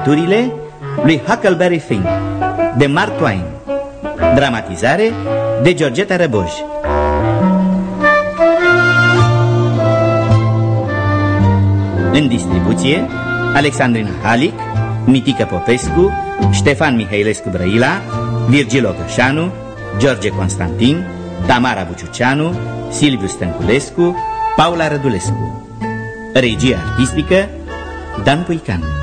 aventurile lui Huckleberry Finn de Mark Twain. Dramatizare de Georgeta Răboj În distribuție Alexandrina Halic, Mitică Popescu, Ștefan Mihailescu Brăila, Virgil Ogășanu, George Constantin, Tamara Buciuceanu, Silviu Stănculescu, Paula Rădulescu. Regia artistică Dan Puican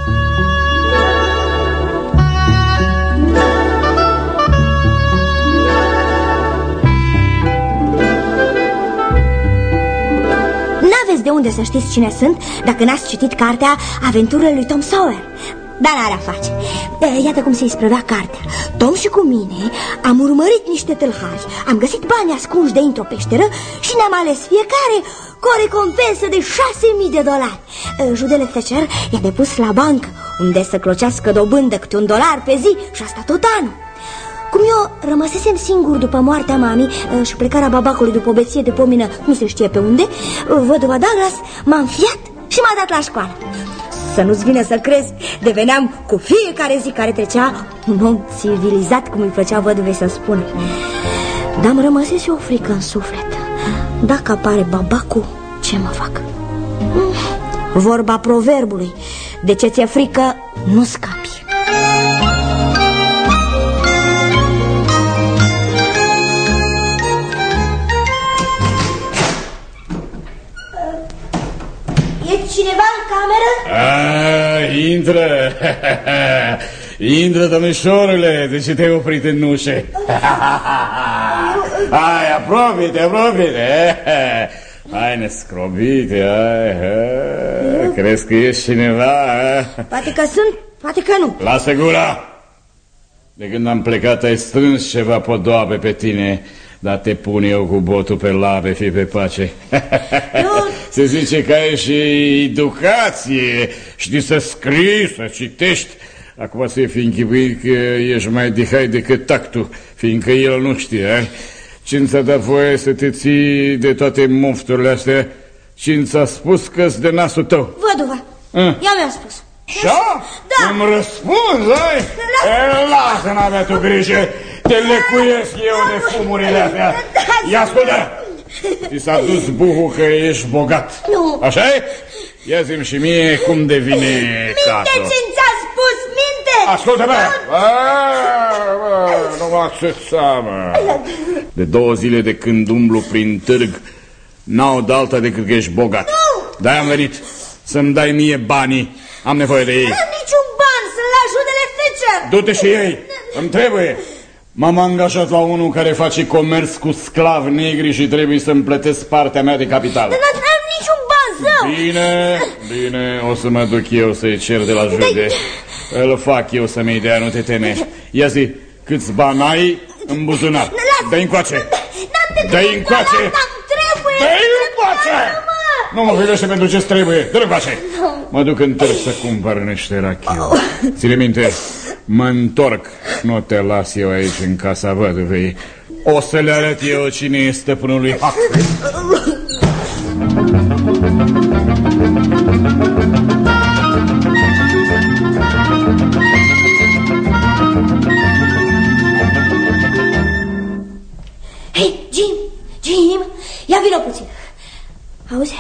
de unde să știți cine sunt dacă n-ați citit cartea Aventurile lui Tom Sawyer. Dar n-are a face Iată cum se isprăvea cartea. Tom și cu mine am urmărit niște tâlhari. Am găsit bani ascunși de într-o peșteră Și ne-am ales fiecare cu o recompensă de 6.000 de dolari. Judele Thatcher i-a depus la bancă Unde să clocească dobândă câte un dolar pe zi Și asta tot anul cum eu rămăsesem singur după moartea mamii și plecarea babacului după o beție de pomină nu se știe pe unde, văduva Douglas m-a înfiat și m-a dat la școală. Să nu-ți vine să crezi, deveneam cu fiecare zi care trecea un om civilizat, cum îi plăcea văduvei să spună. Dar îmi rămăsese o frică în suflet. Dacă apare babacul, ce mă fac? Vorba proverbului, de ce ți-e frică, nu scapi. Cameră? A, intră! intră, domnișorule, de ce te-ai oprit în ușe? hai, apropie-te, apropie-te! Hai, nescrobite, hai, hai. Crezi că ești cineva? Poate că sunt, poate că nu. Lasă gura! De când am plecat ai strâns ceva podoabe pe tine, dar te pun eu cu botul pe labe, fi pe pace. Se zice că ai și educație, știi să scrii, să citești. Acum să fi închipuit că ești mai dihai decât tactul, fiindcă el nu știe. Cine ți-a dat voie să te ții de toate mofturile astea? Cine ți-a spus că-s de nasul tău? Văduva, ea mi-a spus. Și-a? Da. Îmi răspunzi, ai? E, lasă, n-avea tu grijă. Te lecuiesc eu de fumurile astea. Ia ascultă! Ți s-a dus buhul că ești bogat. Nu. așa e? Ia zi și mie cum devine Minte catul. ce ți-a spus, minte! Ascultă-mă! Nu mă ațăța, mă. De două zile de când umblu prin târg, n-au de alta decât că ești bogat. De-aia am venit să-mi dai mie banii. Am nevoie de ei. N-am niciun ban, sunt la judele Thatcher. Du-te și ei, îmi trebuie. M-am angajat la unul care face comerț cu sclavi negri și trebuie să-mi plătesc partea mea de capital. Dar n-am niciun ban, zău. Bine, bine, o să mă duc eu să-i cer de la județ. Îl fac eu să mi dea, nu te teme. Ia zi, câți bani ai în buzunar? Dă-i încoace! Dă-i încoace! Dă-i încoace! Nu mă privește pentru ce trebuie. Dă-l încoace! Mă duc în târg să cumpăr niște rachiu. Ține minte, mă întorc. Nu te las eu aici în casa văduvei. O să le arăt eu cine este stăpânul lui Huxley. Hei, Jim, Jim, ia vină puțin. Auzi,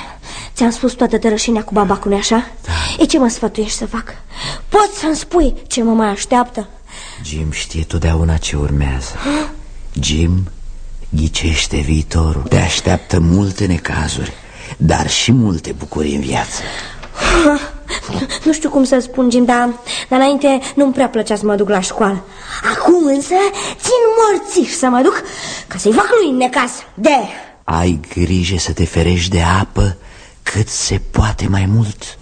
ți-am spus toată tărășinea cu babacul, așa? Da. E ce mă sfătuiești să fac? Poți să-mi spui ce mă mai așteaptă? Jim știe totdeauna ce urmează. Jim ghicește viitorul. Te așteaptă multe necazuri, dar și multe bucurii în viață. Nu știu cum să spun, Jim, dar, dar înainte nu-mi prea plăcea să mă duc la școală. Acum însă țin morțiș să mă duc ca să-i fac lui în necaz. De... Ai grijă să te ferești de apă cât se poate mai mult.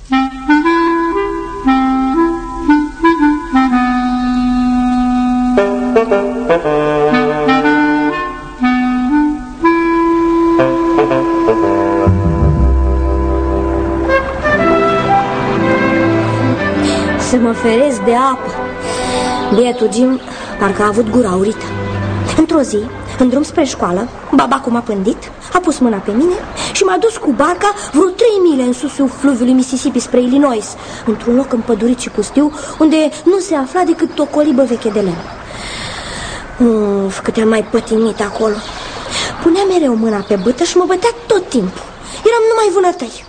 Să mă feresc de apă. Bietul Jim parcă a avut gura urită. Într-o zi, în drum spre școală, babacul m-a pândit, A pus mâna pe mine și m-a dus cu barca vreo trei mile în susul fluviului Mississippi spre Illinois, într-un loc împădurit și pustiu, unde nu se afla decât o colibă veche de lemn. Uf, cât am mai pătimit acolo. Punea mereu mâna pe bâtă și mă bătea tot timpul. Eram numai vânătăi.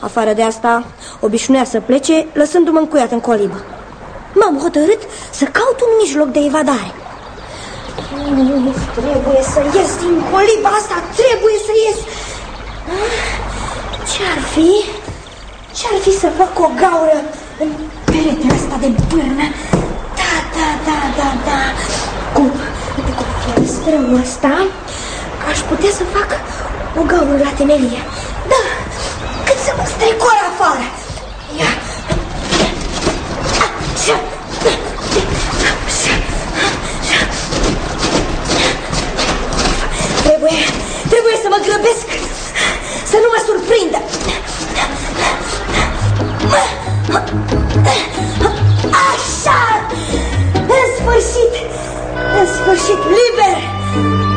Afară de asta, obișnuia să plece, lăsându-mă încuiat în colibă. M-am hotărât să caut un mijloc de evadare. Uf, trebuie să ies din coliba asta, trebuie să ies. Ce-ar fi? Ce-ar fi să fac o gaură în peretele ăsta de bârnă? Da, da, da, da, da. Cu, cu ferestrăul ăsta aș putea să fac o gaură la temelie. Da, cât să mă strecor afară. Ia. Așa. Trebuie, trebuie să mă grăbesc, să nu mă surprindă. Așa! În sfârșit! În sfârșit, liber!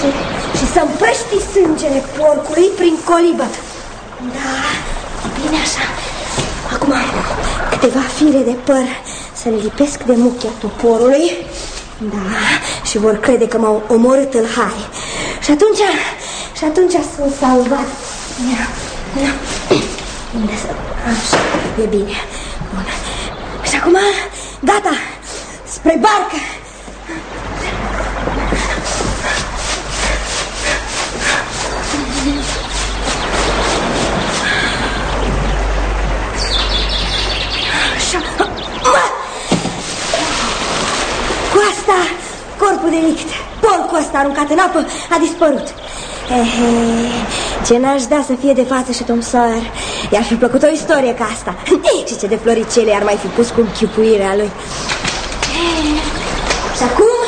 Și, și să împrăști sângele porcului prin colibă. Da, e bine așa. Acum câteva fire de păr să le lipesc de muchia toporului. Da, și vor crede că m-au omorât în hai. Și atunci, și atunci sunt salvat. Ia, ia. Unde să... Așa, e bine. Bun. Și acum, gata, spre barcă. Cu asta, corpul delict, porcul ăsta aruncat în apă, a dispărut. Ehe, ce n-aș da să fie de față și Tom Sawyer. I-ar fi plăcut o istorie ca asta. Și ce de floricele ar mai fi pus cu închipuirea lui. Și acum...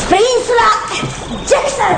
Spre insula Jackson!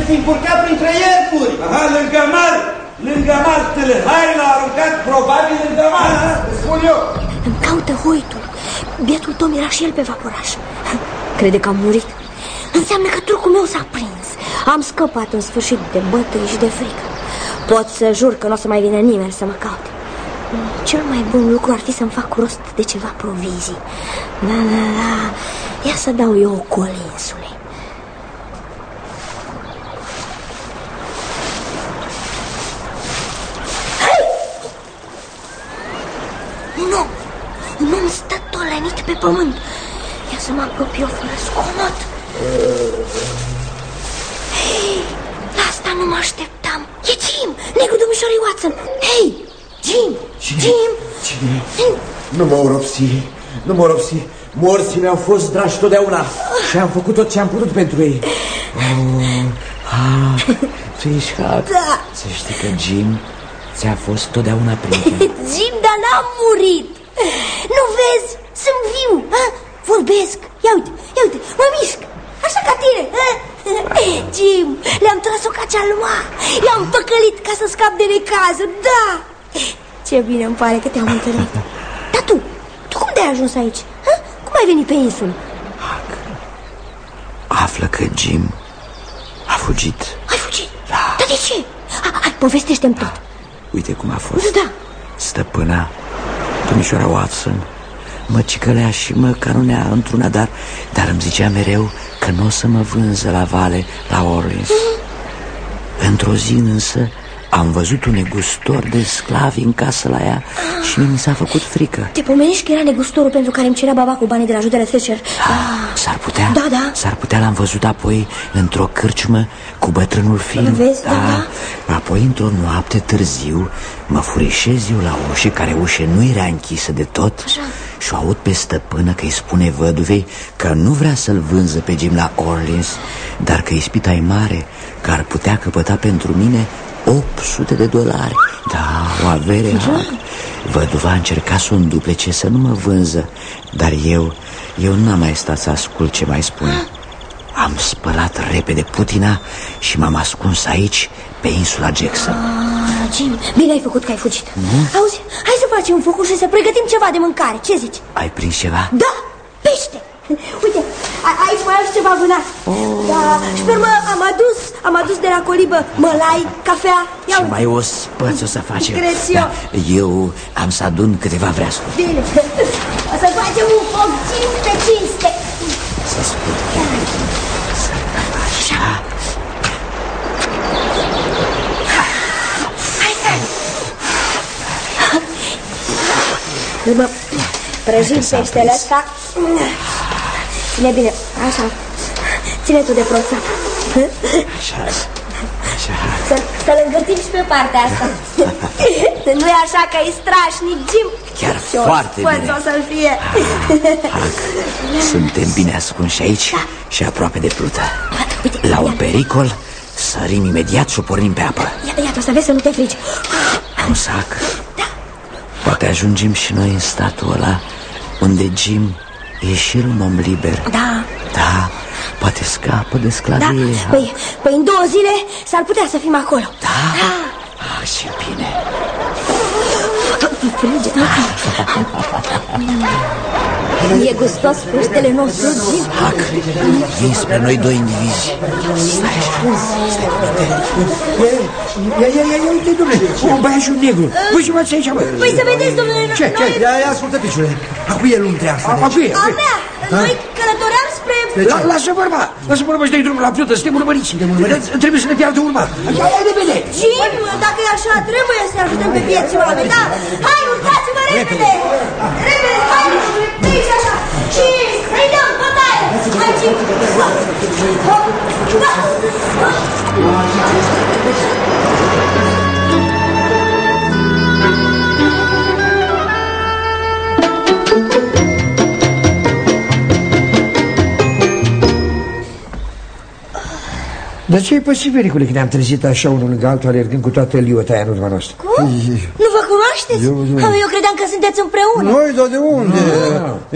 Să se fi încurcat printre iercuri. Aha, lângă mar, lângă mar, tâlhai l-a aruncat probabil lângă mar. Îți spun eu. Îmi caută hoitul. Bietul Tom era și el pe vaporaș. Crede că am murit. Înseamnă că turcul meu s-a prins. Am scăpat în sfârșit de bătăi și de frică. Pot să jur că nu o să mai vină nimeni să mă caute. Cel mai bun lucru ar fi să-mi fac rost de ceva provizii. Da, da, da. Ia să dau eu o col insulei. Hai! Un om! Un om stă tolenit pe pământ. Ia să mă apropie fără scomot. Hei, la asta nu mă așteptam. E Jim, negru domnișoarei Watson. Hei, Jim, Cine? Jim. Cine? Nu mă oropsi, nu mă oropsi. Morții mi-au fost dragi totdeauna și am făcut tot ce am putut pentru ei. Oh, ah, tu ești Huck. Da. Să știi că Jim ți-a fost totdeauna prieten. Jim, dar n-am murit. Nu vezi? Sunt viu. Ha? Vorbesc. Ia uite, ia uite, mă mișc. Așa ca tine. Ha? Jim, le-am tras o cacealma. I-am păcălit ca să scap de necazuri. Da. Ce bine îmi pare că te-am întâlnit. Dar tu, tu cum de-ai ajuns aici? Ha? Cum ai venit pe insulă? Află că Jim a fugit. Ai fugit? Da. Dar de ce? Ha- Hai, povestește-mi tot. Uite cum a fost. Da. Stăpâna, domnișoara Watson, mă cicălea și mă canunea într-una, dar, dar îmi zicea mereu că nu o să mă vânză la vale, la Orleans. Într-o zi însă am văzut un negustor de sclavi în casă la ea și mi s-a făcut frică. Te pomenești că era negustorul pentru care îmi cerea baba cu banii de la judele Thatcher? Ah, S-ar putea? Da, da. S-ar putea, l-am văzut apoi într-o cârciumă cu bătrânul film Vezi, da, da. Apoi, într-o noapte târziu, mă furișez eu la ușă, care ușă nu era închisă de tot Așa. Și o aud pe stăpână că îi spune văduvei că nu vrea să-l vânză pe Jim la Orleans Dar că ispita e mare, că ar putea căpăta pentru mine 800 de dolari. Da, o avere Huck. Văduva a încercat să o înduplece să nu mă vânză. Dar eu, eu n-am mai stat să ascult ce mai spune Am spălat repede putina și m-am ascuns aici, pe insula Jackson. Ah, Jim, bine ai făcut că ai fugit. Auzi, hai să facem un focul și să pregătim ceva de mâncare. Ce zici? Ai prins ceva? Da, pește. Uite, a- aici mai am și ceva vânat. Da, și pe urmă am adus, am adus de la colibă mălai, cafea. Ia Și uite. mai o spăț o să facem Cred și eu. Eu am să adun câteva vreascuri Bine, o să facem un foc cinste, cinste. Să spun. Așa Hai să Urmă, prăjim peștele ăsta Ține bine, așa. Ține tu de proța Așa Așa. Să, să-l îngârtim și pe partea asta. Nu e așa că e strașnic, Jim? Chiar Ce o foarte spăț bine. o să-l fie. Hac, Suntem bine ascunși aici și aproape de plută. Uite, La un ia- pericol Sărim imediat și o pornim pe apă. Iată, iată, o să vezi să nu te frici. Ausac Poate ajungem și noi în statul ăla Unde Jim e și el un om liber. Da, Da, poate scapă de da. Sclavie Păi, păi în două zile s-ar putea să fim acolo. Da? Ah, ce bine. Frige E gustos peștele nostru, Jim Hac, vin spre noi doi indivizi Stai așa, stai cu minte Ia, ia, ia, ia, uite, domnule, un băiat și un negru. Voi ce faceți aici, bă? Păi să vedeți, domnule, Ce, ce? noi... Ia, ia, ascultă, piciule. Acu e lumea asta. Acu e. A mea, noi călătoream spre... La- Lasă vorba, lasă vorba și dai drumul la plută, suntem urmăriți. Suntem urmăriți. Trebuie să ne piardă urma. Ia, ia, repede. Jim, dacă e așa, trebuie să ajutăm pe vieții oameni, da? Hai, urcați-vă repede! Repede, Dar ce e posibil, Nicule, că ne-am trezit așa unul lângă altul, alergând cu toată liota în urma noastră? Cum? Nu vă cunoașteți? Eu- eu- Eu, eu credeam că sunteți împreună. Noi, dar de unde?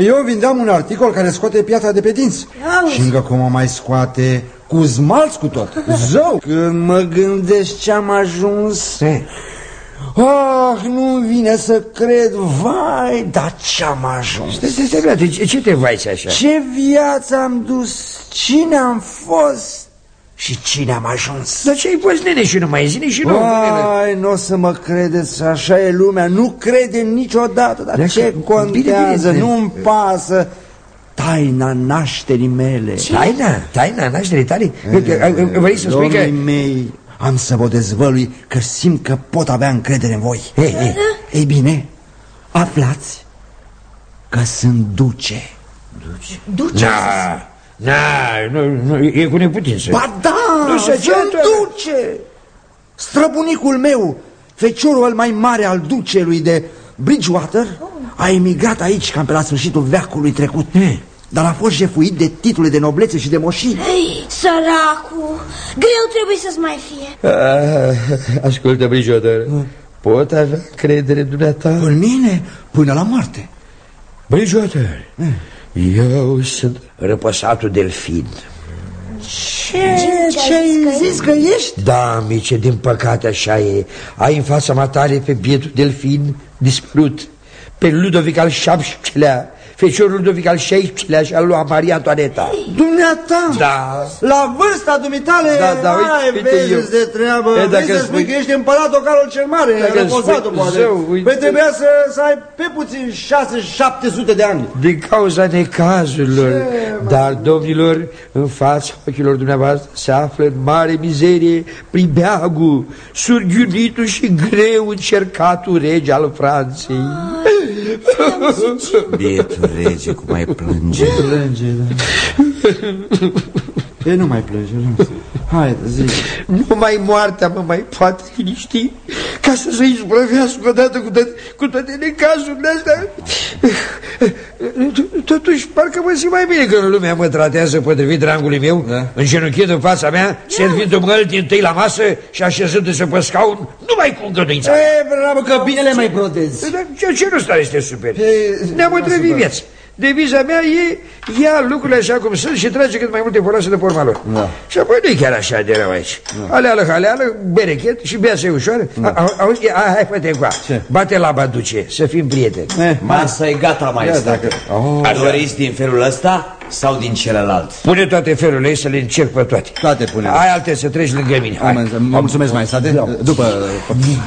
Eu vindeam un articol care scoate piatra de pe dinți. Auzi. Și încă cum o mai scoate cu smalț cu tot. Zău! Când mă gândesc ce-am ajuns... E, Ah, nu vine să cred, vai, dar ce-am ajuns. Stai, stai, stai, frate, ce, ce te vaiți așa? Ce viață am dus, cine am fost și cine am ajuns. Dar ce ai fost, nene, și nu mai zine și nu? Ai, nu o să mă credeți, așa e lumea, nu crede niciodată, dar Dacă- ce bine, contează, bine. nu-mi pasă taina nașterii mele. Taina, taina nașterii tale? Vrei să spui că... Domnii mei, am să vă dezvălui că simt că pot avea încredere în voi. Ei, ei. Ei bine, aflați că sunt duce. Duce? Na, na, nu, nu, e cu neputință. Ba da, Nu se se ceartă. duce. Străbunicul meu, feciorul mai mare al ducelui de Bridgewater, a emigrat aici cam pe la sfârșitul veacului trecut. Dar a fost jefuit de titule de noblețe și de moșii. Ei, săracu, greu trebuie să-ți mai fie. Ah, ascultă, Bridgewater, pot avea credere în dumneata? În mine, până la moarte. Bridgewater, eu sunt răpăsatul delfin. Ce, ce ai zis că ești? Da, amice, din păcate așa e. Ai în fața matale pe bietul delfin dispărut, pe Ludovic al XVII-lea, feciorul Ludovic al XVI-lea și al lui Maria Antoaneta. Dumneata? Da. La vârsta dumitale? Da, da, uite, Ai, uite vezi eu. de treabă. E, dacă Vrei să spui- spui că ești împăratul Carol cel Mare, Dacă răposatul, spui- poate. zău, uite. Păi trebuia să, să ai pe puțin 6-700 de ani. Din cauza necazurilor. Dar, domnilor, în fața ochilor dumneavoastră se află în mare mizerie pribeagul, surghiunitul și greu încercatul rege al Franței. Bietul rege, cum mai plânge. Plânge, da. E, nu mai plânge, nu. Hai, zi. Numai moartea mă mai poate liniști ca să se izbrăvească odată cu, toate, cu toate necazurile astea. Totuși, parcă mă simt mai bine când lumea mă tratează potrivit rangului meu, da. îngenunchind în fața mea, servindu-mă îl întâi la masă și așezându-se pe scaun, numai cu îngăduința. E, bravo, că bine le mai brodezi. Dar Ce, ce nu stare este super? Ei, Ne-am lasă, îndrăvit bă. viața. Deviza mea e ia lucrurile așa cum sunt și trage cât mai multe folose de porma lor. Da. Și apoi nu e chiar așa de rău aici. Aleală, haleală, berechet și bea să ușoară. A- a- Auzi, a- hai, fă-te încoa. Ce? Bate la baduce, să fim prieteni. Eh, Masa e gata, maestate. Oh. Doriți din felul ăsta sau din celălalt? Pune toate felurile ei să le încerc pe toate. Toate pune. Ai alte să treci lângă mine. Hai, Hai. mă mulțumesc, mai state. După...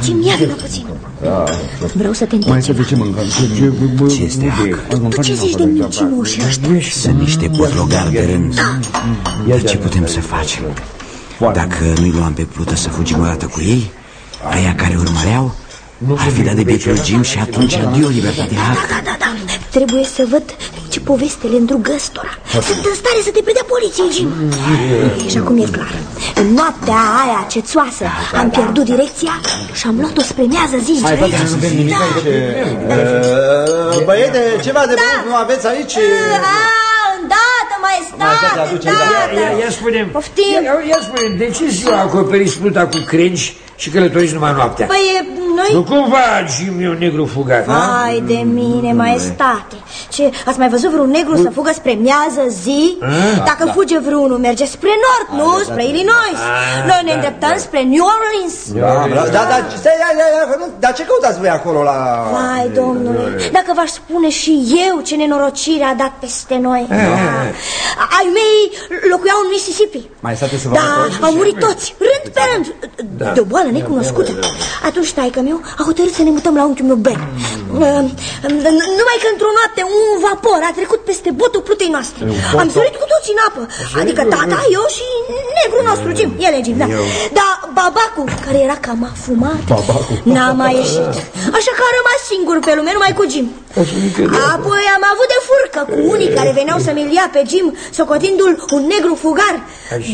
Jim, ia vină puțin. Vreau să te Mai întreb să ceva. ce mâncăm? Ce este hac? Tu ce zici de mincinoși ăștia? Sunt niște potlogari de rând. Dar ce putem să facem? Dacă nu-i luam pe plută să fugim odată cu ei, aia care urmăreau, ar fi dat de bietul Jim și atunci adio libertate hac. Da, da, da, trebuie să văd ce poveste le îndrugă ăstora. Sunt în stare să te predea poliției, Jim. Și acum e clar. În noaptea aia cețoasă am pierdut direcția și am luat-o spre miază zi. Hai, frate, nu avem nimic aici. Uh, Băiete, ceva de bun nu aveți aici? A, îndată, mai Mai să te state, aducem, îndată. Ia, ia spune Poftim. ia, ia spune de ce ziua acoperiți pluta cu crengi și călătoriți numai noaptea? Păi, noi... Nu cumva Jim e un negru fugat, da? Hai de mine, maestate Ce, ați mai văzut vreun negru să fugă spre miază zi? Dacă fuge vreunul, merge spre nord, nu? Spre Illinois Noi ne îndreptăm spre New Orleans Da, bravo. da, da, stai, ia, ia, ia, nu, dar ce căutați voi acolo la... Vai, domnule, dacă v-aș spune și eu ce nenorocire a dat peste noi Ai mei locuiau în Mississippi. Mai state să vă Da, întorci? au murit toți, rând pe rând. De o boală necunoscută. Atunci taică meu a hotărât să ne mutăm la unchiul meu Ben. Numai că într-o noapte un vapor a trecut peste botul plutei noastre. Am sărit cu toții în apă. Adică tata, eu și negru nostru, Jim. El e Jim, da. Dar babacul, care era cam afumat N-a mai ieșit. Așa că a rămas singur pe lume, numai cu Jim Apoi am avut de furcă cu unii care veneau să-mi ia pe Jim Socotindu-l un negru fugar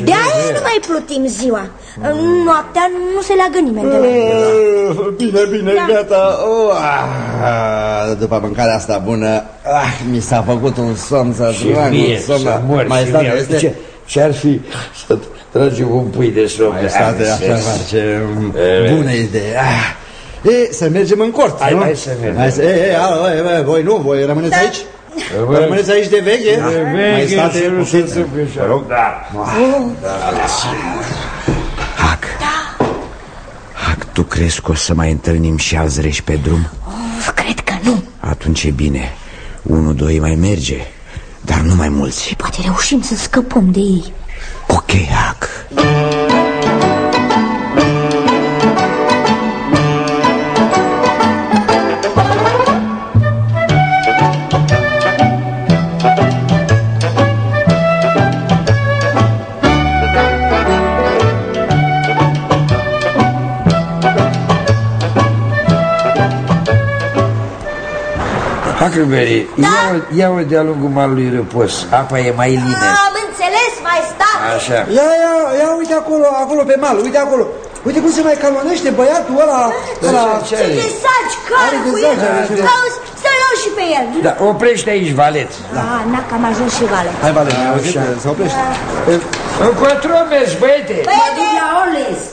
De-aia nu mai plutim ziua Noaptea nu se leagă nimeni de noi Uh, Bine, bine, Da. gata. Oh, ah, după mâncarea asta bună, ah, mi s-a făcut un somn să Și mie să mor Mai și state, mie. este... Ce, ce-ar fi să tragem un pui de somn? Mai state, așa face. Bună idee. Ah. E, să mergem în cort, Hai, nu? hai să mergem. Hai să, e, e, alo, e, e, voi nu, voi rămâneți aici? Rămâneți aici de veche? Mai state, să nu se poftiți. întâmple așa. Da. Hac. Hac, tu crezi că o să mai întâlnim și alți reși pe drum? Of, Cred că nu Atunci e bine. Unu, doi mai merge, dar nu mai mulți. Poate reușim să scăpăm de ei Ok, Hac. Huckleberry, ia-o ia de-a lungul malului Răpos. Apa e mai lină. Am înțeles, mai stat. Așa. Ia, ia, ia, uite acolo, acolo pe mal, uite acolo. Uite cum se mai calonește băiatul ăla, ăla... Ce Ce are? de saci, Are carul de cu saci, el. are ceva. Auzi, să-l iau și pe el. Da, oprește aici, valet. Da, n-a cam ajuns și vale. Hai, Vale, auzi, se oprește. Încotro mergi, băiete. Băiete,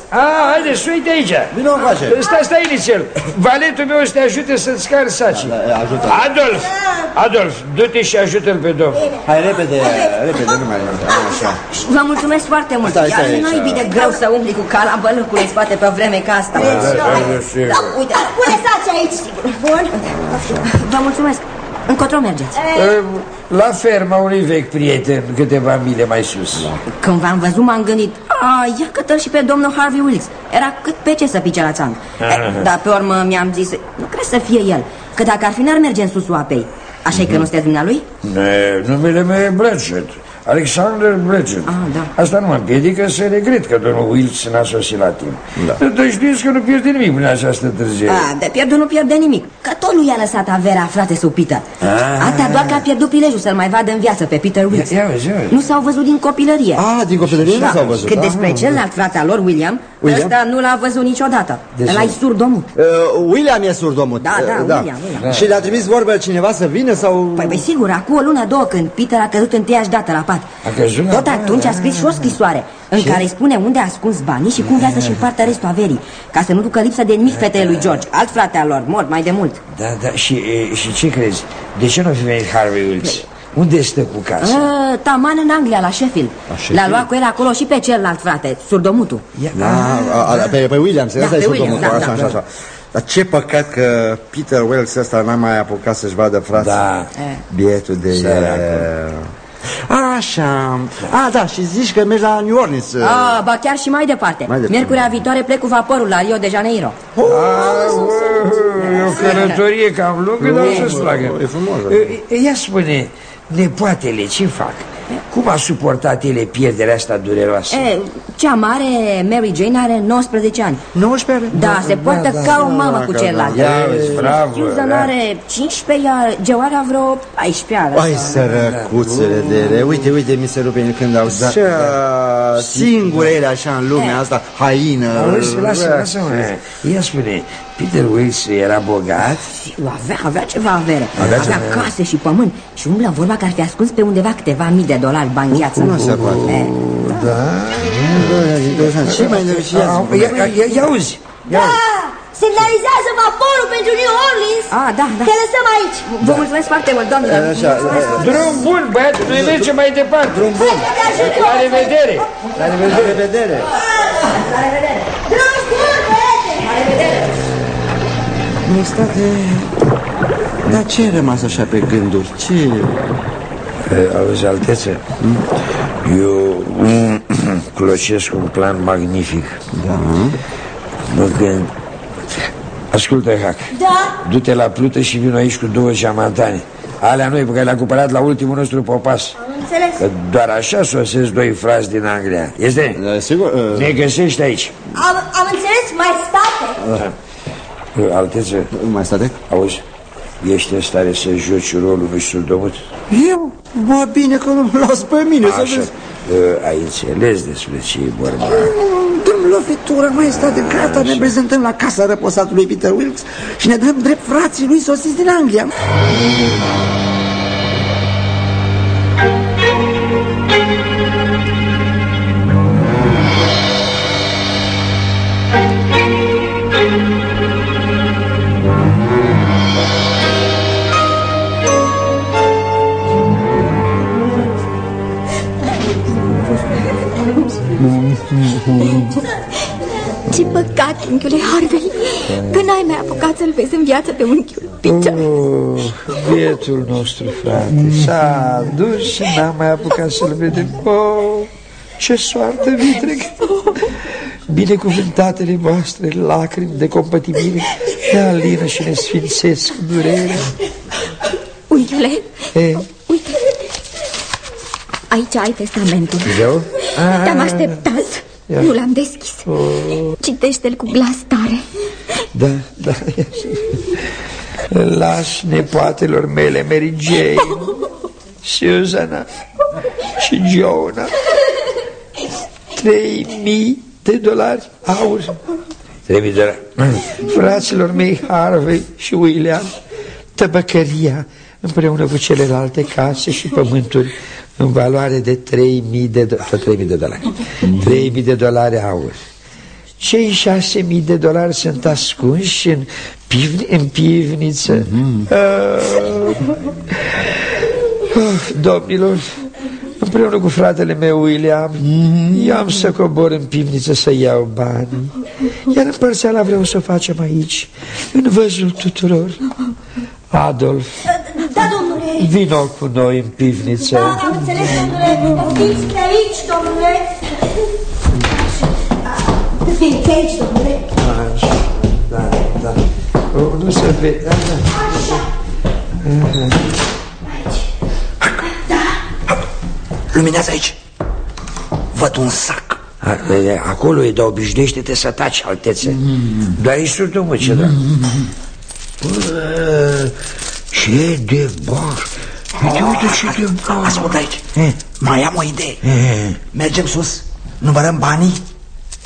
A, haide, să uite aici. Vino încoace. Stai, stai inițial. Valetul meu să te ajute să-ți cari saci. ajută. Adolf, Adolf, du-te și ajută-l pe domn. Hai, repede, repede, nu mai așa. Vă mulțumesc foarte mult. Stai, stai Iar aici. nu e bine greu să umbli cu cala bălâcului în spate pe vreme ca asta. Da, uite, pune saci aici, sigur. Bun. Vă mulțumesc. Încotro mergeți. La ferma unui vechi prieten, câteva mile mai sus. Când v-am văzut m-am gândit A, ia că și pe domnul Harvey Wilkes Era cât pe ce să pice la țang e, Dar pe urmă mi-am zis Nu cred să fie el Că dacă ar fi n-ar merge în susul apei Așa-i că nu sunteți dumnealui? Ne, numele meu e Blanchett. Alexander Blanchett. Ah, da. Asta nu mă împiedică să regret că domnul Wilkes n-a sosit la timp. Da. Dar știți că nu pierde nimic prin această târziere. A, de pierdut nu pierde nimic Că tot lui i-a lăsat averea frate sub Peter Ah. Asta doar că a pierdut prilejul să-l mai vadă în viață pe Peter Wilkes Ia- ia vezi, ia vezi. Nu s-au văzut din copilărie Ah, din copilărie nu s-au văzut. Cât ah. despre celălalt frate al lor, William, William? Ăsta nu l-a văzut niciodată De ce? Ăla-i surdomut Uh, William e surdomut. Da, da, Uh, William, William. Și le-a trimis vorbe cineva să vină sau... Păi, păi sigur, acum o lună, două, când Peter a căzut întâiași dată la pat A căzut la Tot pat, atunci a scris și o scrisoare În care îi spune unde a ascuns banii și cum vrea să-și împartă restul averii Ca să nu ducă lipsă de nimic fetele lui George Alt frate al lor, mort mai de mult Da, da, și, e, și ce crezi? De ce nu fi venit Harvey Wilkes? Unde stă cu casa? A, Taman în Anglia, la Sheffield L-a luat cu el acolo și pe celălalt frate, surdomutul Ia, Da, a, a, pe, pe William, Da, ăsta e pe William, surdomut, da, așa, da. așa, așa. Dar ce păcat că Peter Wells ăsta n-a mai apucat să-și vadă frații. Da. Bietul de Săracul. Așa. A, da, și zici că mergi la New Orleans. A, ba chiar și mai departe Mai departe. Miercurea viitoare plec cu vaporul la Rio de Janeiro A, e o călătorie cam lungă, dar o să-ți placă. e frumos. E, Ia spune, nepoatele ce fac? Cum a suportat ele pierderea asta dureroasă? e, Cea mare, Mary Jane, are 19 ani. 19 Da, se poartă da, ca da, o mamă da, cu da, celălalt. Ia vezi, bravo. Susan da. are 15, iar Geoara vreo 14 ani Ai sărăcuțele de ele Uite, uite, mi se rupe când au da, ce singure ele așa în lumea asta. Haină Auzi, lasă, lasă Ia spune, Peter Wilkes era bogat? Avea, avea ceva avere. Avea Avea, ceva- case și pământ. Și umblă în vorba că ar fi ascuns pe undeva câteva mii de dolari bani gheață Cum se poate? E, Ce mai nerușiază? Ia, ia, ia, ia auzi. Da, semnalizează vaporul pentru New Orleans. A, da, da. Te lăsăm aici. Vă mulțumesc foarte mult, domnule Așa, Drum bun, băiatul, noi mergem mai departe. Drum bun. La revedere. La revedere, revedere Nestate, dar ce ai rămas așa pe gânduri? Ce... E, Auzi, altețe Eu clocesc un plan magnific Da? Mă gând Ascultă, Hac Da, Du-te la plută și vin aici cu două geamantane Alea noi pe care le-am cumpărat la ultimul nostru popas am înțeles. Că doar așa sosesc doi frați din Anglia Este? Da, sigur? uh, Ne găsești aici Am, am înțeles, mai state. E, Altețe, Mai state? auzi Ești în stare să joci rolul unui surdomut? Eu? Bă, bine că nu las pe mine să Așa, vezi e, ai înțeles despre ce e vorba Dăm lovitură, mai state, gata, ne prezentăm la casa răposatului Peter Wilkes și ne dăm drept frații lui sosiți din Anglia. Ce păcat, unchiule Harvey, că n-ai mai apucat să-l vezi în viață pe unchiul Peter. Oh, bietul nostru frate S-a dus și n-am mai apucat să-l vedem oh, Ce soartă vitreg Binecuvântatele voastre lacrimi de compătimire Ne alină și ne sfințesc durerea. Unchiule, e, uite, aici ai testamentul. Eu? Te-am așteptat, nu l-am deschis. Citește-l cu glas tare. Da, da Las nepoatelor mele Mary Jane Susanna și Jonah Trei mii de dolari aur Trei mii de dolari Fraților mei Harvey și William Tăbăcăria împreună cu celelalte case și pământuri în valoare de 3000 de, do tot 3000 de dolari. 3000 de dolari aur cei șase mii de dolari sunt ascunși în, pivni, în pivniță. Mm -hmm. uh, uh, Domnilor Împreună cu fratele meu William mm -hmm. Eu am să cobor în pivniță să iau bani. Iar împărțeala vreau să o facem aici În văzul tuturor. Adolf. Da, domnule Vino cu noi în pivniță. Da, am înțeles, domnule. Fiți pe aici, domnule. Fiți pe aici, domnule. Așa, da, da. O, Nu se vede. Da, da. Așa Luminează aici. Văd un sac. Acolo e, dar obișnuiește-te să taci, altețe. Mm. Doar ești surdul, mă, ce da? Bă, ce de bar. Uite, uite ce de bar. Ascult aici. Mai am o idee. Mergem sus, numărăm banii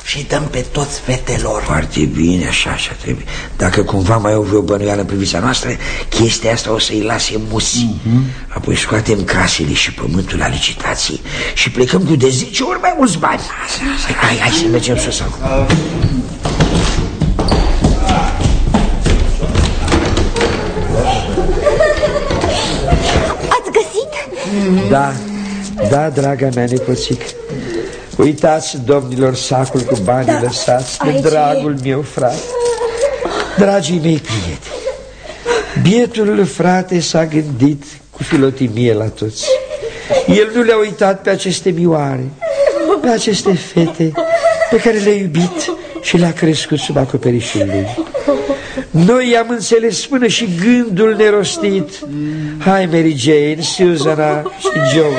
și dăm pe toți fetelor. Foarte bine, așa, așa trebuie. Dacă cumva mai au vreo bănuială în privința noastră Chestia asta o să-i lase musi mm -hmm. Apoi scoatem casele și pământul la licitații Și plecăm cu de 10 ori mai mulți bani. Hai, hai să mergem sus acum Da, da, draga mea nepoțică Uitați, domnilor, sacul cu banii da, lăsați de dragul meu frate. Dragii mei prieteni Bietul frate s-a gândit cu filotimie la toți. El nu le-a uitat pe aceste mioare Pe aceste fete pe care le-a iubit și le-a crescut sub acoperișul lui Noi i-am înțeles până și gândul nerostit. Hai Mary Jane, Susanna și Joe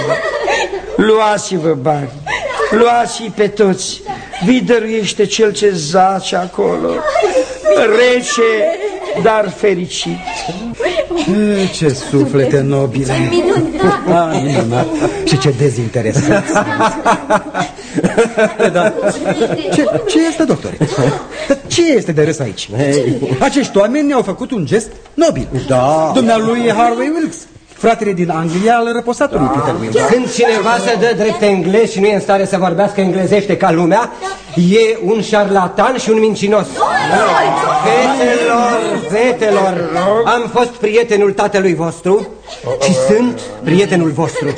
Luați-vă bani Luați-i pe toți. Vi dăruiește cel ce zace acolo. Rece, dar fericit Ce suflete nobile. Minunat ah, Minunat. Și ce dezinteresat da. ce, ce este, doctore? Ce este de râs aici? Acești oameni ne-au făcut un gest nobil. Da. Dumnealui Harvey Wilkes Fratele din Anglia al răposatului Peter Wilkes Când cineva se dă drept englez și nu e în stare să vorbească englezește ca lumea E un șarlatan și un mincinos. Fetelor, fetelor Am fost prietenul tatălui vostru Și sunt prietenul vostru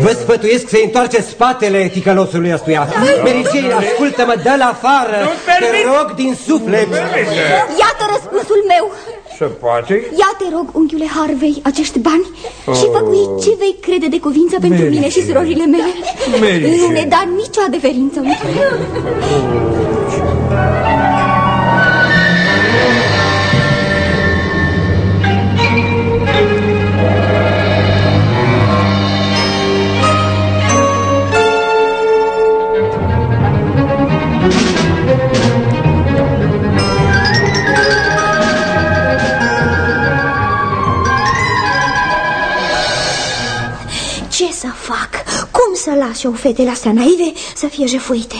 Vă sfătuiesc să întoarceți spatele ticălosului ăstuia Mary Jane, ascultă-mă, dă-l afară Te rog din suflet Iată răspunsul meu se poate? Ia te rog, unchiule Harvey, acești bani oh. și făcui ce vei crede de cuvință pentru Mary mine și surorile mele. Mary nu ne da nicio adeverință. Oh. Să las eu fetele astea naive să fie jefuite.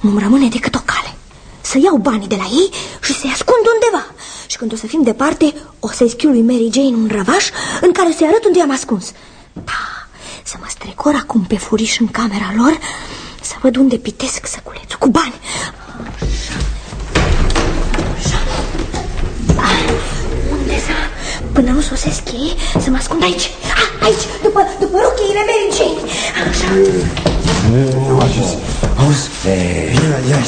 Nu-mi rămâne decât o cale. Să iau banii de la ei și să-i ascund undeva. Și când o să fim departe, o să-i schiu lui Mary Jane un răvaș în care să-i arăt unde i-am ascuns. Da, să mă strecor acum pe furiș în camera lor, să văd unde pitesc săculețul cu bani. Până nu sosesc ei, să mă ascund aici. A, aici, după, după rocheile Mary Jane. Așa. Auzi, auzi, ia, ia,